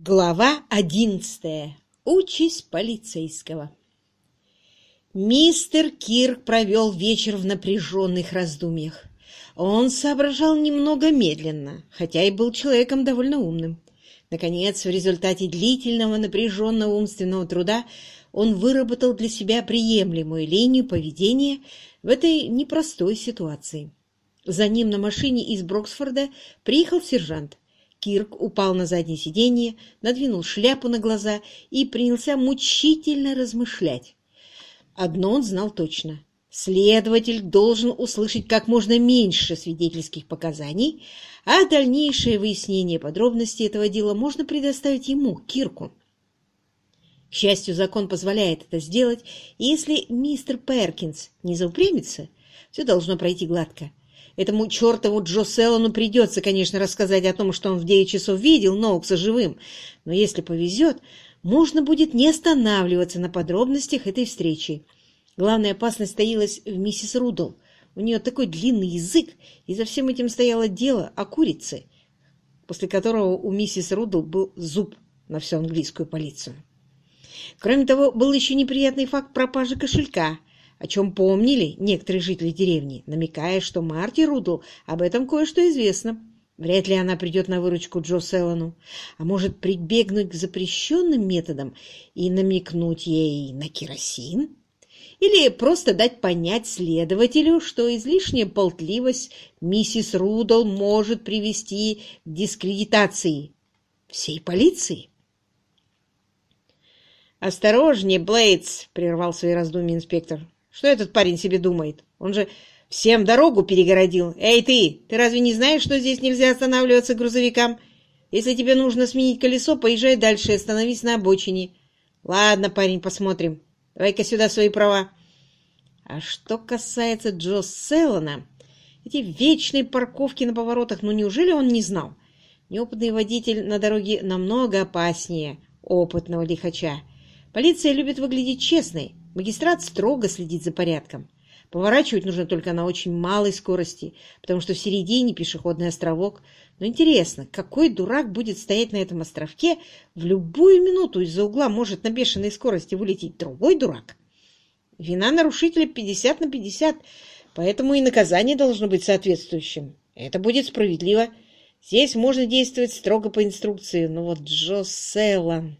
Глава одиннадцатая. Участь полицейского. Мистер Кирк провел вечер в напряженных раздумьях. Он соображал немного медленно, хотя и был человеком довольно умным. Наконец, в результате длительного напряженного умственного труда он выработал для себя приемлемую линию поведения в этой непростой ситуации. За ним на машине из Броксфорда приехал сержант. Кирк упал на заднее сиденье, надвинул шляпу на глаза и принялся мучительно размышлять. Одно он знал точно. Следователь должен услышать как можно меньше свидетельских показаний, а дальнейшее выяснение подробностей этого дела можно предоставить ему, Кирку. К счастью, закон позволяет это сделать, и если мистер Перкинс не заупрямится, все должно пройти гладко. Этому чертову Джо Селлону придется, конечно, рассказать о том, что он в девять часов видел Ноукса живым, но если повезет, можно будет не останавливаться на подробностях этой встречи. Главная опасность таилась в миссис Рудл. У нее такой длинный язык, и за всем этим стояло дело о курице, после которого у миссис Рудл был зуб на всю английскую полицию. Кроме того, был еще неприятный факт пропажи кошелька, о чем помнили некоторые жители деревни, намекая, что Марти Рудл об этом кое-что известно. Вряд ли она придет на выручку Джо Селлану, а может прибегнуть к запрещенным методам и намекнуть ей на керосин? Или просто дать понять следователю, что излишняя болтливость миссис Рудл может привести к дискредитации всей полиции? «Осторожнее, Блейдс!» — прервал свои раздумья инспектор. Что этот парень себе думает? Он же всем дорогу перегородил. Эй, ты! Ты разве не знаешь, что здесь нельзя останавливаться грузовикам? Если тебе нужно сменить колесо, поезжай дальше и остановись на обочине. Ладно, парень, посмотрим. Давай-ка сюда свои права. А что касается Джо Селлана, эти вечные парковки на поворотах, ну неужели он не знал? Неопытный водитель на дороге намного опаснее опытного лихача. Полиция любит выглядеть честной, Магистрат строго следит за порядком. Поворачивать нужно только на очень малой скорости, потому что в середине пешеходный островок. Но интересно, какой дурак будет стоять на этом островке? В любую минуту из-за угла может на бешеной скорости вылететь другой дурак. Вина нарушителя 50 на 50, поэтому и наказание должно быть соответствующим. Это будет справедливо. Здесь можно действовать строго по инструкции, но вот Джо Селлан...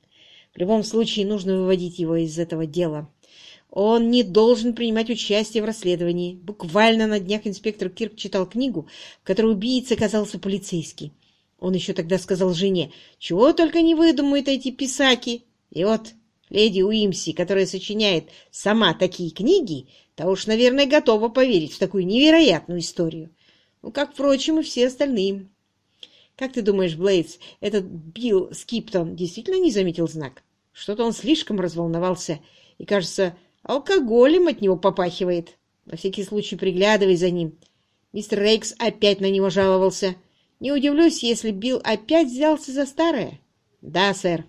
В любом случае нужно выводить его из этого дела. Он не должен принимать участие в расследовании. Буквально на днях инспектор Кирк читал книгу, в которой убийца оказался полицейский. Он еще тогда сказал жене, чего только не выдумают эти писаки. И вот леди Уимси, которая сочиняет сама такие книги, та уж, наверное, готова поверить в такую невероятную историю. Ну, как, впрочем, и все остальные. Как ты думаешь, Блейдс, этот Билл Скиптон действительно не заметил знак? Что-то он слишком разволновался и, кажется, Алкоголем от него попахивает. На всякий случай приглядывай за ним. Мистер Рейкс опять на него жаловался. Не удивлюсь, если Билл опять взялся за старое. Да, сэр.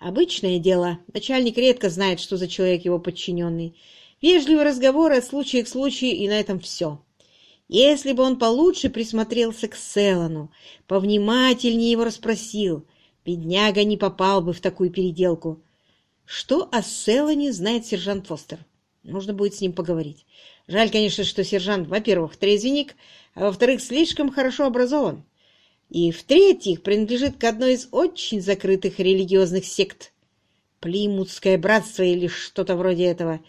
Обычное дело. Начальник редко знает, что за человек его подчиненный. Вежливый разговор от случая к случаю, и на этом все. Если бы он получше присмотрелся к Селану, повнимательнее его расспросил, бедняга не попал бы в такую переделку. Что о Селлане знает сержант Фостер? Нужно будет с ним поговорить. Жаль, конечно, что сержант, во-первых, трезвенник, а во-вторых, слишком хорошо образован. И, в-третьих, принадлежит к одной из очень закрытых религиозных сект. Плимутское братство или что-то вроде этого.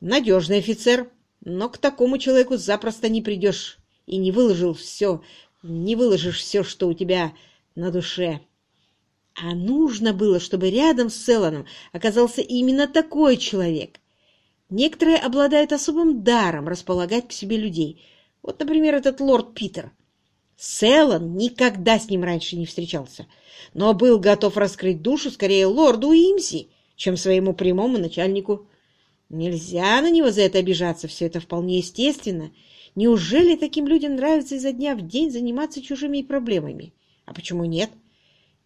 Надежный офицер, но к такому человеку запросто не придешь и не выложил все, не выложишь все, что у тебя на душе. А нужно было, чтобы рядом с Селаном оказался именно такой человек. Некоторые обладают особым даром располагать к себе людей. Вот, например, этот лорд Питер. Селан никогда с ним раньше не встречался, но был готов раскрыть душу скорее лорду Имси, чем своему прямому начальнику. Нельзя на него за это обижаться, все это вполне естественно. Неужели таким людям нравится изо дня в день заниматься чужими проблемами? А почему нет? —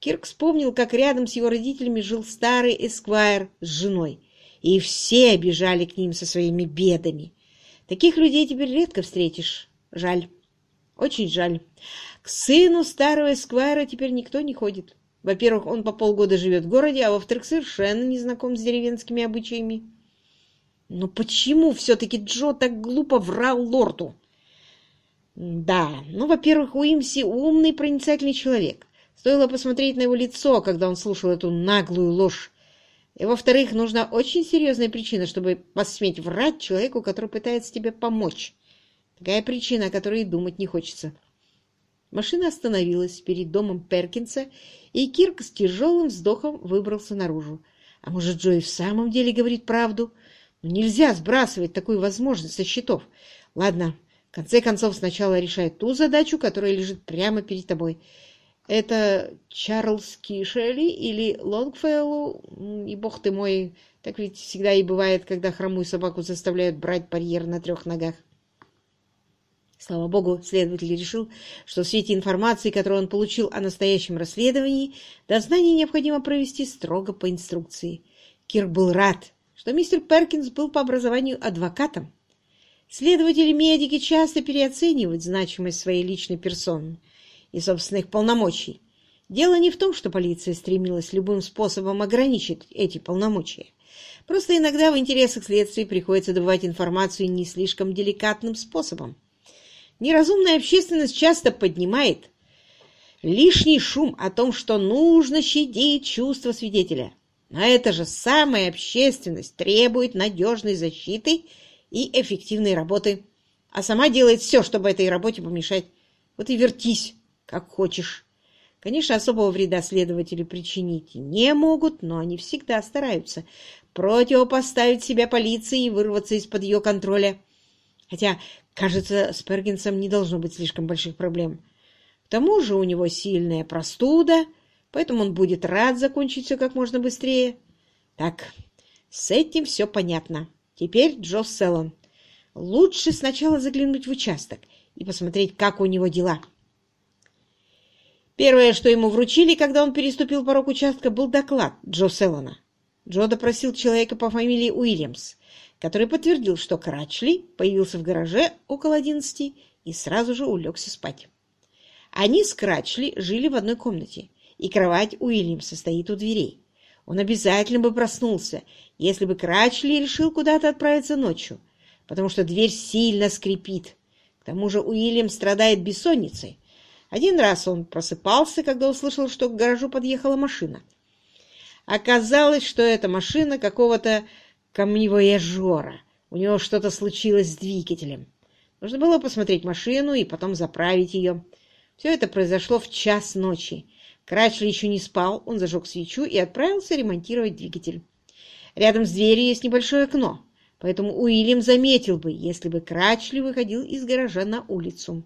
Кирк вспомнил, как рядом с его родителями жил старый эсквайр с женой, и все обижали к ним со своими бедами. Таких людей теперь редко встретишь. Жаль. Очень жаль. К сыну старого эсквайра теперь никто не ходит. Во-первых, он по полгода живет в городе, а во-вторых, совершенно не знаком с деревенскими обычаями. Но почему все-таки Джо так глупо врал лорду? Да, ну, во-первых, Уимси умный, проницательный человек. Стоило посмотреть на его лицо, когда он слушал эту наглую ложь. И, во-вторых, нужна очень серьезная причина, чтобы посметь врать человеку, который пытается тебе помочь. Такая причина, о которой думать не хочется. Машина остановилась перед домом Перкинса, и Кирк с тяжелым вздохом выбрался наружу. А может, Джо и в самом деле говорит правду? Но ну, нельзя сбрасывать такую возможность со счетов. Ладно, в конце концов, сначала решай ту задачу, которая лежит прямо перед тобой. Это Чарльз Кишели или Лонгфейлу? И бог ты мой, так ведь всегда и бывает, когда хромую собаку заставляют брать барьер на трех ногах. Слава богу, следователь решил, что в свете информации, которую он получил о настоящем расследовании, дознание необходимо провести строго по инструкции. Кирк был рад, что мистер Перкинс был по образованию адвокатом. Следователи-медики часто переоценивают значимость своей личной персоны и собственных полномочий. Дело не в том, что полиция стремилась любым способом ограничить эти полномочия. Просто иногда в интересах следствия приходится добывать информацию не слишком деликатным способом. Неразумная общественность часто поднимает лишний шум о том, что нужно щадить чувства свидетеля. Но эта же самая общественность требует надежной защиты и эффективной работы, а сама делает все, чтобы этой работе помешать. Вот и вертись, как хочешь. Конечно, особого вреда следователи причинить не могут, но они всегда стараются противопоставить себя полиции и вырваться из-под ее контроля. Хотя, кажется, с Пергинсом не должно быть слишком больших проблем. К тому же у него сильная простуда, поэтому он будет рад закончить все как можно быстрее. Так, с этим все понятно. Теперь Джо Селлон. Лучше сначала заглянуть в участок и посмотреть, как у него дела. Первое, что ему вручили, когда он переступил порог участка, был доклад Джо Селлона. Джо допросил человека по фамилии Уильямс, который подтвердил, что Крачли появился в гараже около одиннадцати и сразу же улегся спать. Они с Крачли жили в одной комнате, и кровать Уильямса стоит у дверей. Он обязательно бы проснулся, если бы Крачли решил куда-то отправиться ночью, потому что дверь сильно скрипит. К тому же Уильям страдает бессонницей. Один раз он просыпался, когда услышал, что к гаражу подъехала машина. Оказалось, что это машина какого-то камневояжера. У него что-то случилось с двигателем. Нужно было посмотреть машину и потом заправить ее. Все это произошло в час ночи. Крачли еще не спал, он зажег свечу и отправился ремонтировать двигатель. Рядом с дверью есть небольшое окно, поэтому Уильям заметил бы, если бы Крачли выходил из гаража на улицу.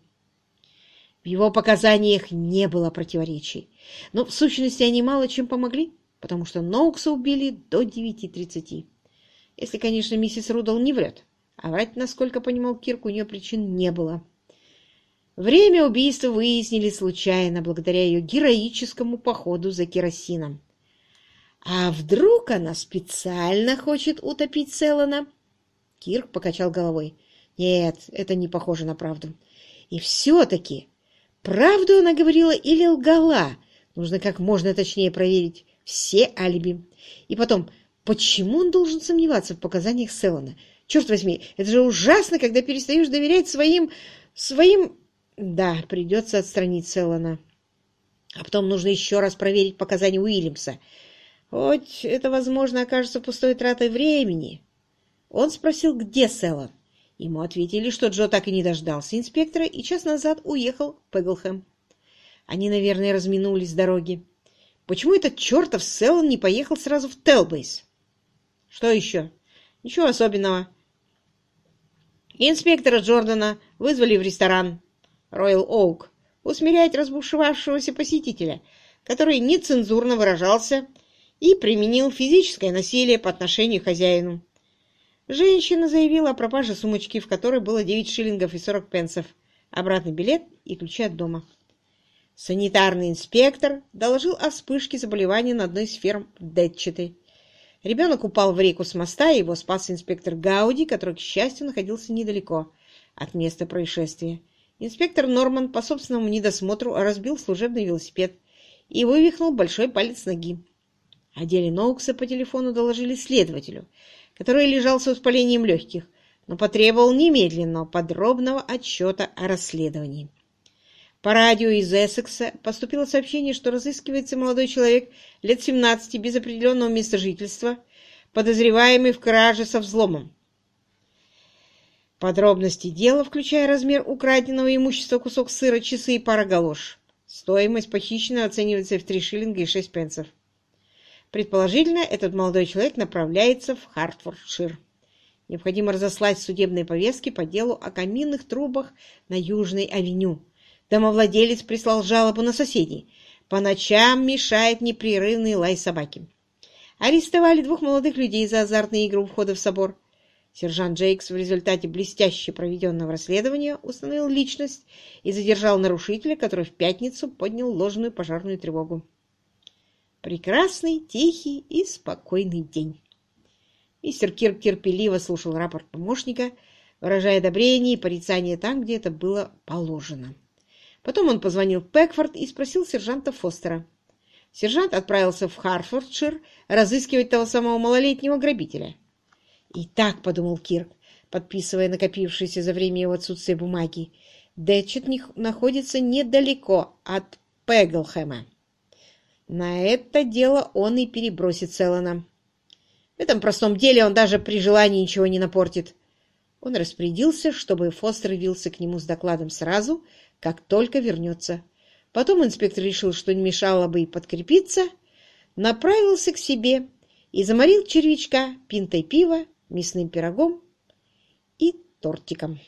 Его показаниях не было противоречий, но в сущности они мало чем помогли, потому что Ноукса убили до 9.30. Если, конечно, миссис Рудл не врет, а врать, насколько понимал Кирк, у нее причин не было. Время убийства выяснили случайно, благодаря ее героическому походу за керосином. А вдруг она специально хочет утопить Селлана? Кирк покачал головой. Нет, это не похоже на правду. И все-таки, правду она говорила или лгала? Нужно как можно точнее проверить все алиби. И потом, почему он должен сомневаться в показаниях Селлана? Черт возьми, это же ужасно, когда перестаешь доверять своим... своим да, придется отстранить Селлана. А потом нужно еще раз проверить показания Уильямса. Хоть это, возможно, окажется пустой тратой времени. Он спросил, где Селлан. Ему ответили, что Джо так и не дождался инспектора и час назад уехал в Пеглхэм. Они, наверное, разминулись с дороги. Почему этот чертов Селлан не поехал сразу в Телбейс? Что еще? Ничего особенного. Инспектора Джордана вызвали в ресторан. Роyal Оук, усмирять разбушевавшегося посетителя, который нецензурно выражался и применил физическое насилие по отношению к хозяину. Женщина заявила о пропаже сумочки, в которой было 9 шиллингов и 40 пенсов, обратный билет и ключи от дома. Санитарный инспектор доложил о вспышке заболевания на одной из ферм в Детчеты. Ребенок упал в реку с моста, и его спас инспектор Гауди, который, к счастью, находился недалеко от места происшествия. Инспектор Норман по собственному недосмотру разбил служебный велосипед и вывихнул большой палец ноги. О деле Ноукса по телефону доложили следователю, который лежал с воспалением легких, но потребовал немедленного подробного отчета о расследовании. По радио из Эссекса поступило сообщение, что разыскивается молодой человек лет 17 без определенного места жительства, подозреваемый в краже со взломом. Подробности дела, включая размер украденного имущества, кусок сыра, часы и пара галош. Стоимость похищенного оценивается в 3 шиллинга и 6 пенсов. Предположительно, этот молодой человек направляется в Хартфордшир. Необходимо разослать судебные повестки по делу о каминных трубах на Южной авеню. Домовладелец прислал жалобу на соседей. По ночам мешает непрерывный лай собаки. Арестовали двух молодых людей за азартные игры у входа в собор. Сержант Джейкс в результате блестяще проведенного расследования установил личность и задержал нарушителя, который в пятницу поднял ложную пожарную тревогу. Прекрасный, тихий и спокойный день. Мистер Кирк терпеливо слушал рапорт помощника, выражая одобрение и порицание там, где это было положено. Потом он позвонил в Пэкфорд и спросил сержанта Фостера. Сержант отправился в Харфордшир разыскивать того самого малолетнего грабителя. «И так», — подумал Кирк, подписывая накопившиеся за время его отсутствия бумаги, Дэтчет находится недалеко от Пеглхэма. На это дело он и перебросит Селлана. В этом простом деле он даже при желании ничего не напортит. Он распорядился, чтобы Фостер явился к нему с докладом сразу, как только вернется. Потом инспектор решил, что не мешало бы и подкрепиться, направился к себе и заморил червячка пинтой пива, мясным пирогом и тортиком.